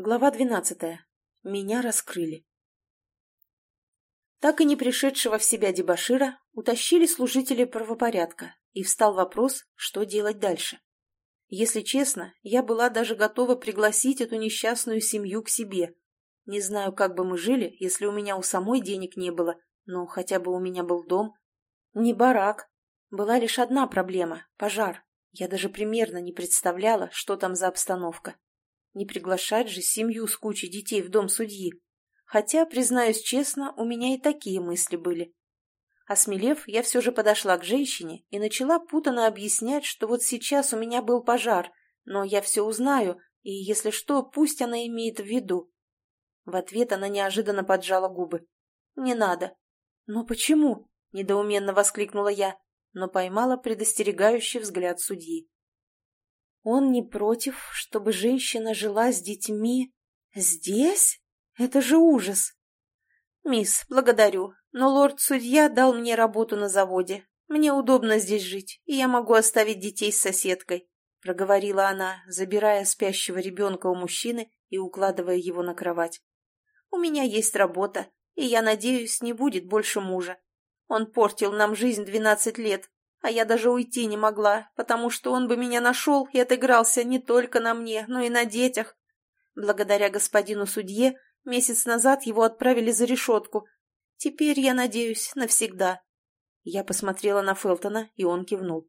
Глава двенадцатая. Меня раскрыли. Так и не пришедшего в себя дебошира утащили служители правопорядка, и встал вопрос, что делать дальше. Если честно, я была даже готова пригласить эту несчастную семью к себе. Не знаю, как бы мы жили, если у меня у самой денег не было, но хотя бы у меня был дом. Не барак. Была лишь одна проблема – пожар. Я даже примерно не представляла, что там за обстановка. Не приглашать же семью с кучей детей в дом судьи. Хотя, признаюсь честно, у меня и такие мысли были. Осмелев, я все же подошла к женщине и начала путано объяснять, что вот сейчас у меня был пожар, но я все узнаю, и, если что, пусть она имеет в виду. В ответ она неожиданно поджала губы. «Не надо». «Но почему?» – недоуменно воскликнула я, но поймала предостерегающий взгляд судьи. Он не против, чтобы женщина жила с детьми здесь? Это же ужас! Мисс, благодарю, но лорд-судья дал мне работу на заводе. Мне удобно здесь жить, и я могу оставить детей с соседкой, проговорила она, забирая спящего ребенка у мужчины и укладывая его на кровать. У меня есть работа, и я надеюсь, не будет больше мужа. Он портил нам жизнь двенадцать лет, а я даже уйти не могла, потому что он бы меня нашел и отыгрался не только на мне, но и на детях. Благодаря господину судье месяц назад его отправили за решетку. Теперь, я надеюсь, навсегда. Я посмотрела на Фелтона, и он кивнул.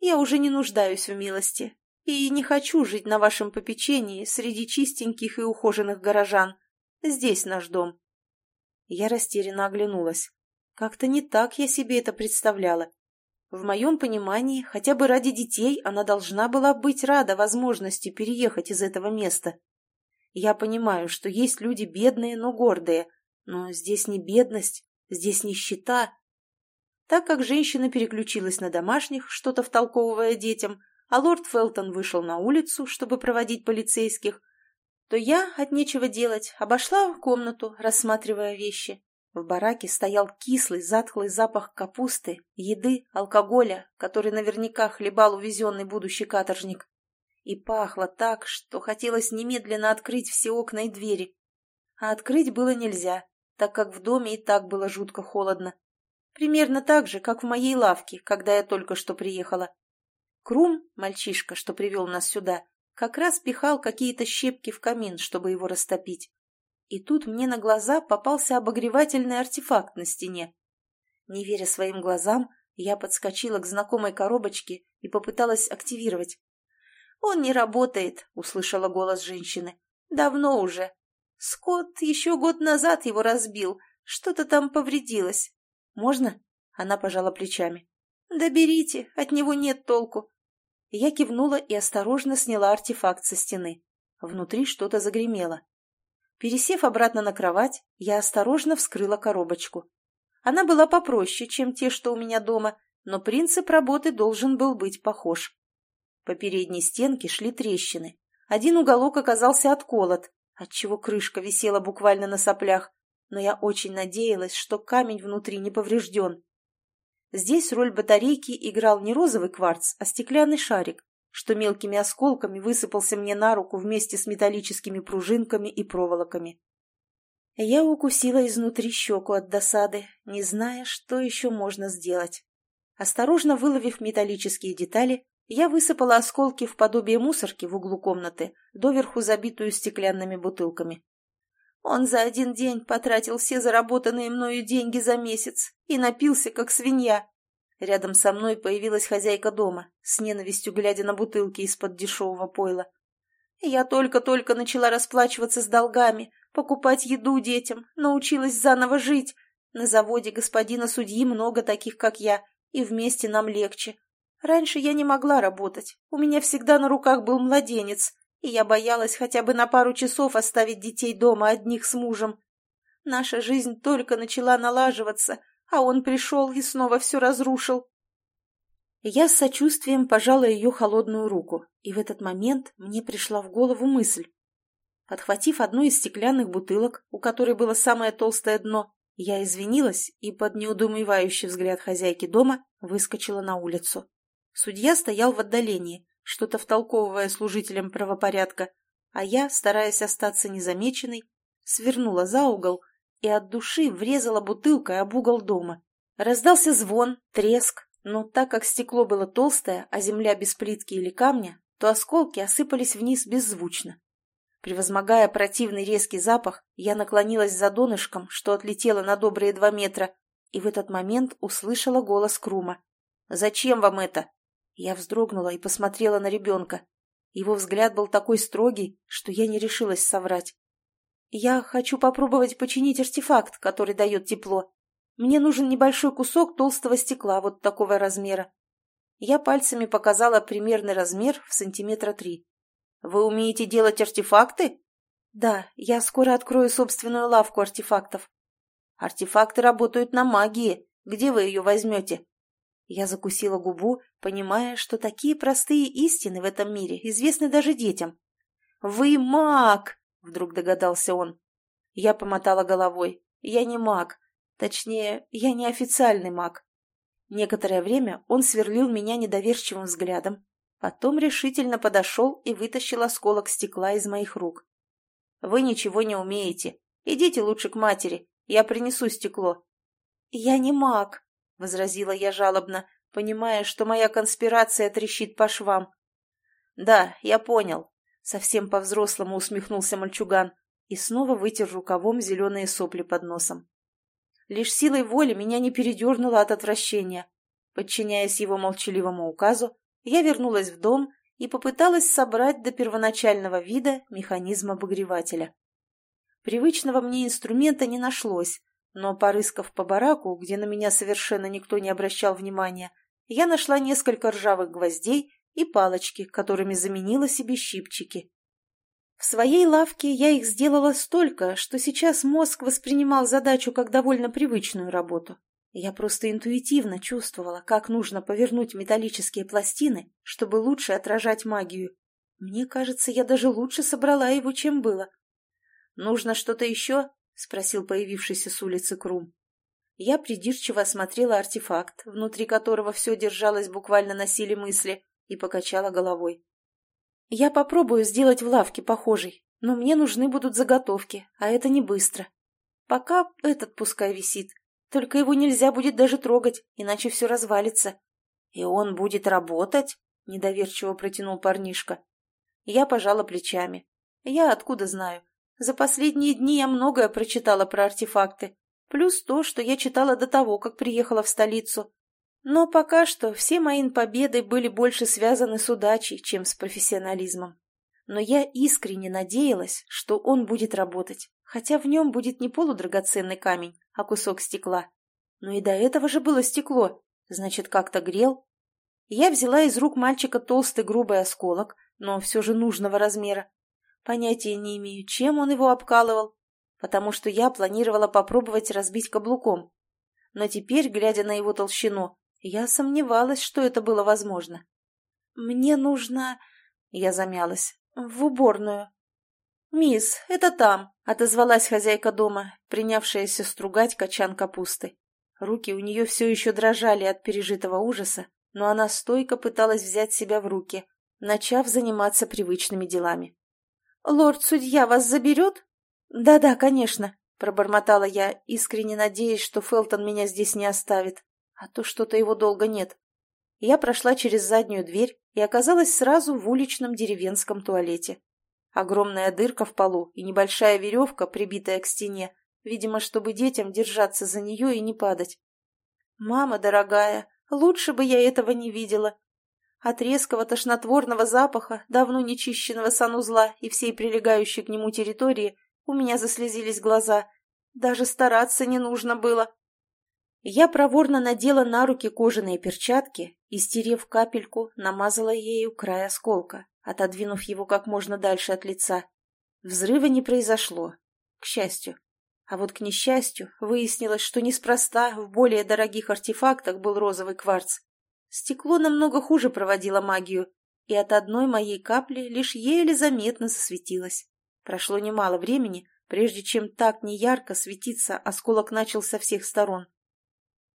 Я уже не нуждаюсь в милости и не хочу жить на вашем попечении среди чистеньких и ухоженных горожан. Здесь наш дом. Я растерянно оглянулась. Как-то не так я себе это представляла. В моем понимании, хотя бы ради детей она должна была быть рада возможности переехать из этого места. Я понимаю, что есть люди бедные, но гордые, но здесь не бедность, здесь нищета. Так как женщина переключилась на домашних, что-то втолковывая детям, а лорд Фелтон вышел на улицу, чтобы проводить полицейских, то я, от нечего делать, обошла комнату, рассматривая вещи. В бараке стоял кислый, затхлый запах капусты, еды, алкоголя, который наверняка хлебал увезенный будущий каторжник. И пахло так, что хотелось немедленно открыть все окна и двери. А открыть было нельзя, так как в доме и так было жутко холодно. Примерно так же, как в моей лавке, когда я только что приехала. Крум, мальчишка, что привел нас сюда, как раз пихал какие-то щепки в камин, чтобы его растопить. И тут мне на глаза попался обогревательный артефакт на стене. Не веря своим глазам, я подскочила к знакомой коробочке и попыталась активировать. «Он не работает», — услышала голос женщины. «Давно уже. Скотт еще год назад его разбил. Что-то там повредилось. Можно?» Она пожала плечами. «Да берите, от него нет толку». Я кивнула и осторожно сняла артефакт со стены. Внутри что-то загремело. Пересев обратно на кровать, я осторожно вскрыла коробочку. Она была попроще, чем те, что у меня дома, но принцип работы должен был быть похож. По передней стенке шли трещины. Один уголок оказался отколот, отчего крышка висела буквально на соплях, но я очень надеялась, что камень внутри не поврежден. Здесь роль батарейки играл не розовый кварц, а стеклянный шарик, что мелкими осколками высыпался мне на руку вместе с металлическими пружинками и проволоками. Я укусила изнутри щеку от досады, не зная, что еще можно сделать. Осторожно выловив металлические детали, я высыпала осколки в подобие мусорки в углу комнаты, доверху забитую стеклянными бутылками. Он за один день потратил все заработанные мною деньги за месяц и напился, как свинья. Рядом со мной появилась хозяйка дома, с ненавистью глядя на бутылки из-под дешевого пойла. Я только-только начала расплачиваться с долгами, покупать еду детям, научилась заново жить. На заводе господина судьи много таких, как я, и вместе нам легче. Раньше я не могла работать, у меня всегда на руках был младенец, и я боялась хотя бы на пару часов оставить детей дома одних с мужем. Наша жизнь только начала налаживаться, а он пришел и снова все разрушил. Я с сочувствием пожала ее холодную руку, и в этот момент мне пришла в голову мысль. Подхватив одну из стеклянных бутылок, у которой было самое толстое дно, я извинилась и под неудумевающий взгляд хозяйки дома выскочила на улицу. Судья стоял в отдалении, что-то втолковывая служителям правопорядка, а я, стараясь остаться незамеченной, свернула за угол и от души врезала бутылкой об угол дома. Раздался звон, треск, но так как стекло было толстое, а земля без плитки или камня, то осколки осыпались вниз беззвучно. Превозмогая противный резкий запах, я наклонилась за донышком, что отлетело на добрые два метра, и в этот момент услышала голос Крума. «Зачем вам это?» Я вздрогнула и посмотрела на ребенка. Его взгляд был такой строгий, что я не решилась соврать. «Я хочу попробовать починить артефакт, который дает тепло. Мне нужен небольшой кусок толстого стекла вот такого размера». Я пальцами показала примерный размер в сантиметра три. «Вы умеете делать артефакты?» «Да, я скоро открою собственную лавку артефактов». «Артефакты работают на магии. Где вы ее возьмете?» Я закусила губу, понимая, что такие простые истины в этом мире известны даже детям. «Вы маг!» — вдруг догадался он. Я помотала головой. «Я не маг. Точнее, я не официальный маг». Некоторое время он сверлил меня недоверчивым взглядом, потом решительно подошел и вытащил осколок стекла из моих рук. «Вы ничего не умеете. Идите лучше к матери. Я принесу стекло». «Я не маг», — возразила я жалобно, понимая, что моя конспирация трещит по швам. «Да, я понял», — совсем по-взрослому усмехнулся мальчуган и снова вытер рукавом зеленые сопли под носом. Лишь силой воли меня не передернуло от отвращения. Подчиняясь его молчаливому указу, я вернулась в дом и попыталась собрать до первоначального вида механизм обогревателя. Привычного мне инструмента не нашлось, но, порыскав по бараку, где на меня совершенно никто не обращал внимания, я нашла несколько ржавых гвоздей и палочки, которыми заменила себе щипчики. В своей лавке я их сделала столько, что сейчас мозг воспринимал задачу как довольно привычную работу. Я просто интуитивно чувствовала, как нужно повернуть металлические пластины, чтобы лучше отражать магию. Мне кажется, я даже лучше собрала его, чем было. «Нужно что-то еще?» — спросил появившийся с улицы Крум. Я придирчиво осмотрела артефакт, внутри которого все держалось буквально на силе мысли, и покачала головой. «Я попробую сделать в лавке похожий, но мне нужны будут заготовки, а это не быстро. Пока этот пускай висит, только его нельзя будет даже трогать, иначе все развалится». «И он будет работать?» — недоверчиво протянул парнишка. Я пожала плечами. «Я откуда знаю?» За последние дни я многое прочитала про артефакты, плюс то, что я читала до того, как приехала в столицу. Но пока что все мои победы были больше связаны с удачей, чем с профессионализмом. Но я искренне надеялась, что он будет работать, хотя в нем будет не полудрагоценный камень, а кусок стекла. Но и до этого же было стекло, значит, как-то грел. Я взяла из рук мальчика толстый грубый осколок, но все же нужного размера, Понятия не имею, чем он его обкалывал, потому что я планировала попробовать разбить каблуком. Но теперь, глядя на его толщину, я сомневалась, что это было возможно. «Мне нужно...» — я замялась. «В уборную». «Мисс, это там», — отозвалась хозяйка дома, принявшаяся стругать качан капусты. Руки у нее все еще дрожали от пережитого ужаса, но она стойко пыталась взять себя в руки, начав заниматься привычными делами. «Лорд-судья вас заберет?» «Да-да, конечно», — пробормотала я, искренне надеясь, что Фелтон меня здесь не оставит. А то что-то его долго нет. Я прошла через заднюю дверь и оказалась сразу в уличном деревенском туалете. Огромная дырка в полу и небольшая веревка, прибитая к стене, видимо, чтобы детям держаться за нее и не падать. «Мама дорогая, лучше бы я этого не видела», от резкого тошнотворного запаха, давно нечищенного санузла и всей прилегающей к нему территории у меня заслезились глаза. Даже стараться не нужно было. Я проворно надела на руки кожаные перчатки и, стерев капельку, намазала ею край осколка, отодвинув его как можно дальше от лица. Взрыва не произошло, к счастью. А вот к несчастью выяснилось, что неспроста в более дорогих артефактах был розовый кварц. Стекло намного хуже проводило магию, и от одной моей капли лишь еле заметно засветилось. Прошло немало времени, прежде чем так неярко светиться осколок начал со всех сторон.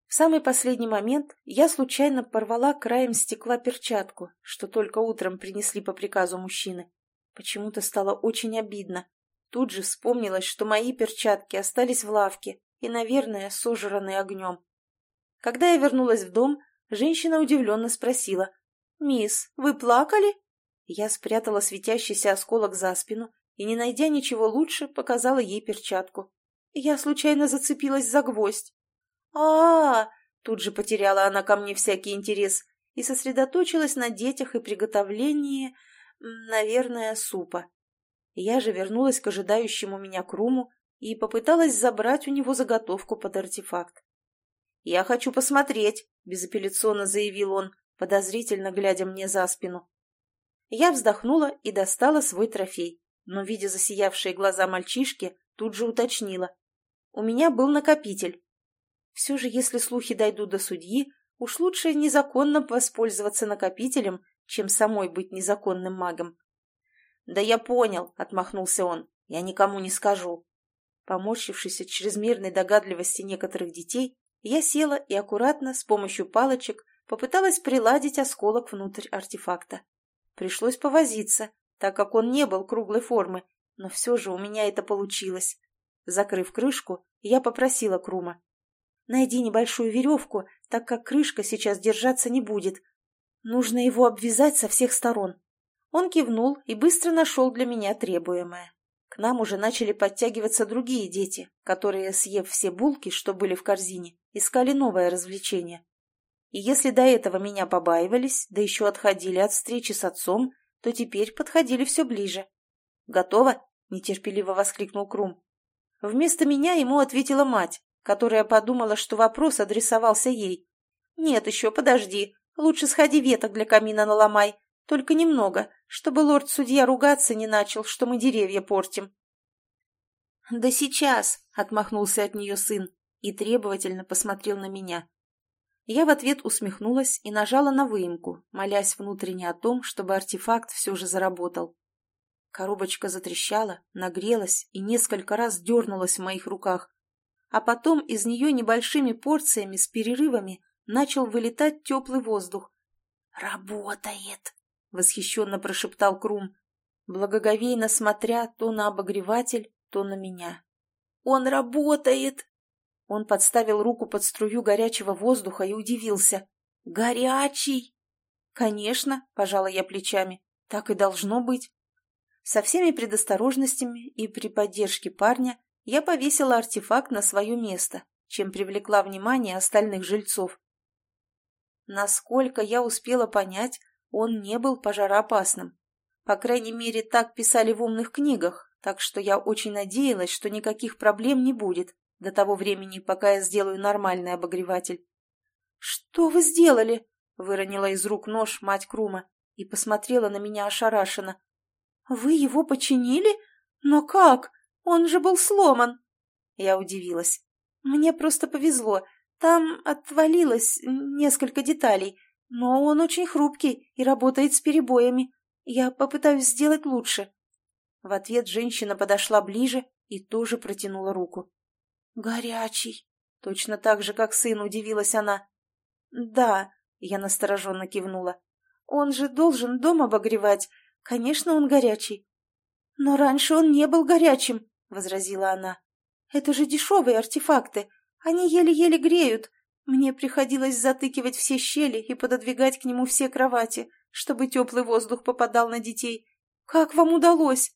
В самый последний момент я случайно порвала краем стекла перчатку, что только утром принесли по приказу мужчины. Почему-то стало очень обидно. Тут же вспомнилось, что мои перчатки остались в лавке и, наверное, сожраны огнем. Когда я вернулась в дом, женщина удивленно спросила. «Мисс, вы плакали?» Я спрятала светящийся осколок за спину и, не найдя ничего лучше, показала ей перчатку. Я случайно зацепилась за гвоздь. А Тут же потеряла она ко мне всякий интерес и сосредоточилась на детях и приготовлении, наверное, супа. Я же вернулась к ожидающему меня Круму и попыталась забрать у него заготовку под артефакт. «Я хочу посмотреть», — безапелляционно заявил он, подозрительно глядя мне за спину. Я вздохнула и достала свой трофей, но, видя засиявшие глаза мальчишки, тут же уточнила. У меня был накопитель. Все же, если слухи дойдут до судьи, уж лучше незаконно воспользоваться накопителем, чем самой быть незаконным магом. «Да я понял», — отмахнулся он, — «я никому не скажу». Поморщившись от чрезмерной догадливости некоторых детей, я села и аккуратно, с помощью палочек, попыталась приладить осколок внутрь артефакта. Пришлось повозиться, так как он не был круглой формы, но все же у меня это получилось. Закрыв крышку, я попросила Крума. «Найди небольшую веревку, так как крышка сейчас держаться не будет. Нужно его обвязать со всех сторон». Он кивнул и быстро нашел для меня требуемое. К нам уже начали подтягиваться другие дети, которые, съев все булки, что были в корзине, искали новое развлечение. И если до этого меня побаивались, да еще отходили от встречи с отцом, то теперь подходили все ближе. «Готово?» — нетерпеливо воскликнул Крум. Вместо меня ему ответила мать, которая подумала, что вопрос адресовался ей. «Нет еще, подожди. Лучше сходи веток для камина наломай. Только немного, чтобы лорд-судья ругаться не начал, что мы деревья портим». «Да сейчас!» — отмахнулся от нее сын и требовательно посмотрел на меня. Я в ответ усмехнулась и нажала на выемку, молясь внутренне о том, чтобы артефакт все же заработал. Коробочка затрещала, нагрелась и несколько раз дернулась в моих руках, а потом из нее небольшими порциями с перерывами начал вылетать теплый воздух. «Работает!» — восхищенно прошептал Крум, благоговейно смотря то на обогреватель, то на меня. «Он работает!» Он подставил руку под струю горячего воздуха и удивился. «Горячий!» «Конечно», — пожала я плечами, — «так и должно быть». Со всеми предосторожностями и при поддержке парня я повесила артефакт на свое место, чем привлекла внимание остальных жильцов. Насколько я успела понять, он не был пожароопасным. По крайней мере, так писали в умных книгах, так что я очень надеялась, что никаких проблем не будет до того времени, пока я сделаю нормальный обогреватель. «Что вы сделали?» — выронила из рук нож мать Крума и посмотрела на меня ошарашенно. «Вы его починили? Но как? Он же был сломан!» Я удивилась. «Мне просто повезло. Там отвалилось несколько деталей, но он очень хрупкий и работает с перебоями. Я попытаюсь сделать лучше». В ответ женщина подошла ближе и тоже протянула руку. «Горячий!» — точно так же, как сын, удивилась она. «Да», — я настороженно кивнула. «Он же должен дом обогревать. Конечно, он горячий». «Но раньше он не был горячим», — возразила она. «Это же дешевые артефакты. Они еле-еле греют. Мне приходилось затыкивать все щели и пододвигать к нему все кровати, чтобы теплый воздух попадал на детей. Как вам удалось?»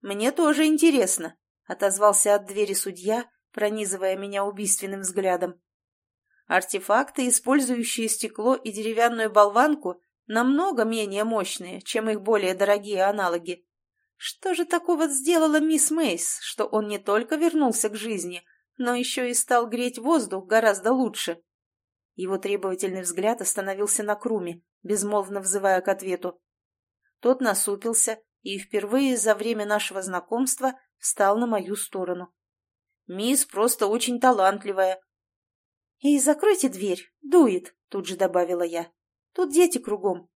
«Мне тоже интересно», — отозвался от двери судья, пронизывая меня убийственным взглядом. Артефакты, использующие стекло и деревянную болванку, намного менее мощные, чем их более дорогие аналоги. Что же такого сделала мисс Мейс, что он не только вернулся к жизни, но еще и стал греть воздух гораздо лучше? Его требовательный взгляд остановился на Круме, безмолвно взывая к ответу. Тот насупился и впервые за время нашего знакомства встал на мою сторону. Мисс просто очень талантливая. — И закройте дверь, дует, — тут же добавила я. — Тут дети кругом.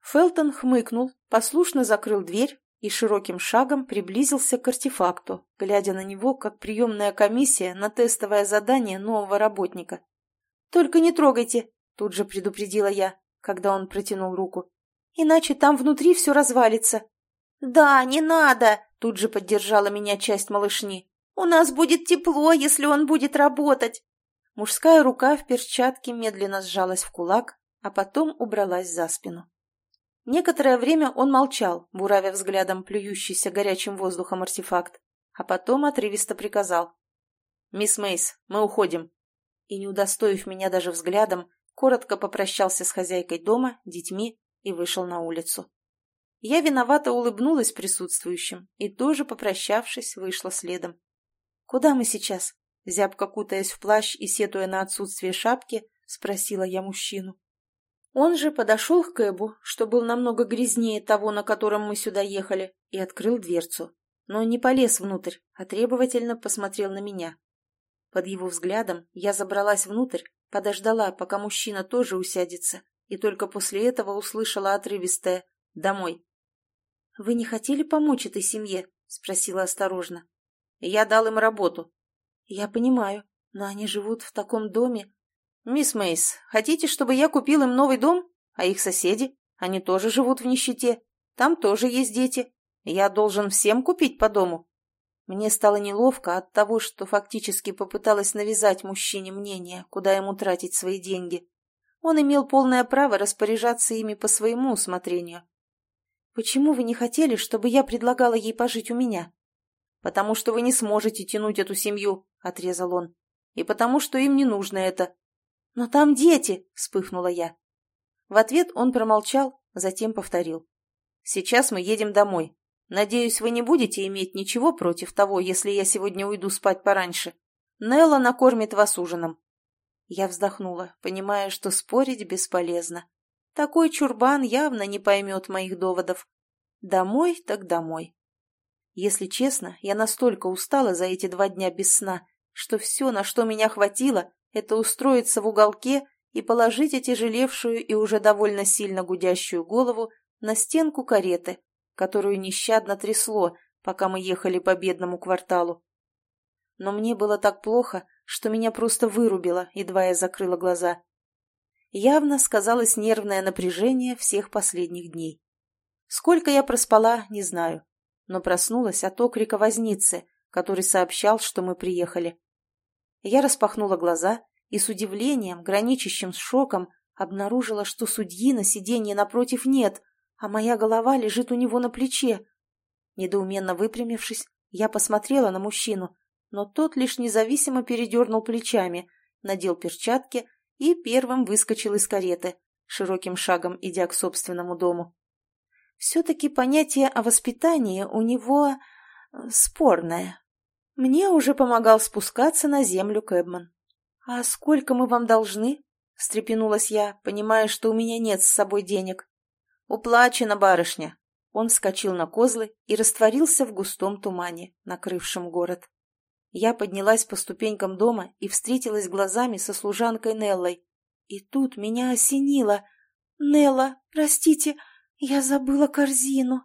Фелтон хмыкнул, послушно закрыл дверь и широким шагом приблизился к артефакту, глядя на него, как приемная комиссия на тестовое задание нового работника. «Только не трогайте!» — тут же предупредила я, когда он протянул руку. «Иначе там внутри все развалится!» «Да, не надо!» — тут же поддержала меня часть малышни. «У нас будет тепло, если он будет работать!» Мужская рука в перчатке медленно сжалась в кулак, а потом убралась за спину. Некоторое время он молчал, буравя взглядом плюющийся горячим воздухом артефакт, а потом отрывисто приказал. «Мисс Мейс, мы уходим!» И, не удостоив меня даже взглядом, коротко попрощался с хозяйкой дома, детьми и вышел на улицу. Я виновато улыбнулась присутствующим и тоже, попрощавшись, вышла следом. «Куда мы сейчас?» Зябко кутаясь в плащ и сетуя на отсутствие шапки, спросила я мужчину. Он же подошел к Кэбу, что был намного грязнее того, на котором мы сюда ехали, и открыл дверцу. Но не полез внутрь, а требовательно посмотрел на меня. Под его взглядом я забралась внутрь, подождала, пока мужчина тоже усядется, и только после этого услышала отрывистое «домой». «Вы не хотели помочь этой семье?» — спросила осторожно. «Я дал им работу». «Я понимаю, но они живут в таком доме». «Мисс Мейс, хотите, чтобы я купил им новый дом? А их соседи? Они тоже живут в нищете. Там тоже есть дети. Я должен всем купить по дому». Мне стало неловко от того, что фактически попыталась навязать мужчине мнение, куда ему тратить свои деньги. Он имел полное право распоряжаться ими по своему усмотрению. «Почему вы не хотели, чтобы я предлагала ей пожить у меня?» «Потому что вы не сможете тянуть эту семью», — отрезал он. «И потому что им не нужно это». «Но там дети!» — вспыхнула я. В ответ он промолчал, затем повторил. «Сейчас мы едем домой. Надеюсь, вы не будете иметь ничего против того, если я сегодня уйду спать пораньше. Нелла накормит вас ужином». Я вздохнула, понимая, что спорить бесполезно. Такой чурбан явно не поймет моих доводов. Домой так домой. Если честно, я настолько устала за эти два дня без сна, что все, на что меня хватило, это устроиться в уголке и положить отяжелевшую и уже довольно сильно гудящую голову на стенку кареты, которую нещадно трясло, пока мы ехали по бедному кварталу. Но мне было так плохо, что меня просто вырубило, едва я закрыла глаза явно сказалось нервное напряжение всех последних дней. Сколько я проспала, не знаю, но проснулась от окрика возницы, который сообщал, что мы приехали. Я распахнула глаза и с удивлением, граничащим с шоком, обнаружила, что судьи на сиденье напротив нет, а моя голова лежит у него на плече. Недоуменно выпрямившись, я посмотрела на мужчину, но тот лишь независимо передернул плечами, надел перчатки и первым выскочил из кареты, широким шагом идя к собственному дому. Все-таки понятие о воспитании у него э, спорное. Мне уже помогал спускаться на землю Кэбман. «А сколько мы вам должны?» — встрепенулась я, понимая, что у меня нет с собой денег. «Уплачено, барышня!» Он вскочил на козлы и растворился в густом тумане, накрывшем город. Я поднялась по ступенькам дома и встретилась глазами со служанкой Неллой. И тут меня осенило. «Нелла, простите, я забыла корзину».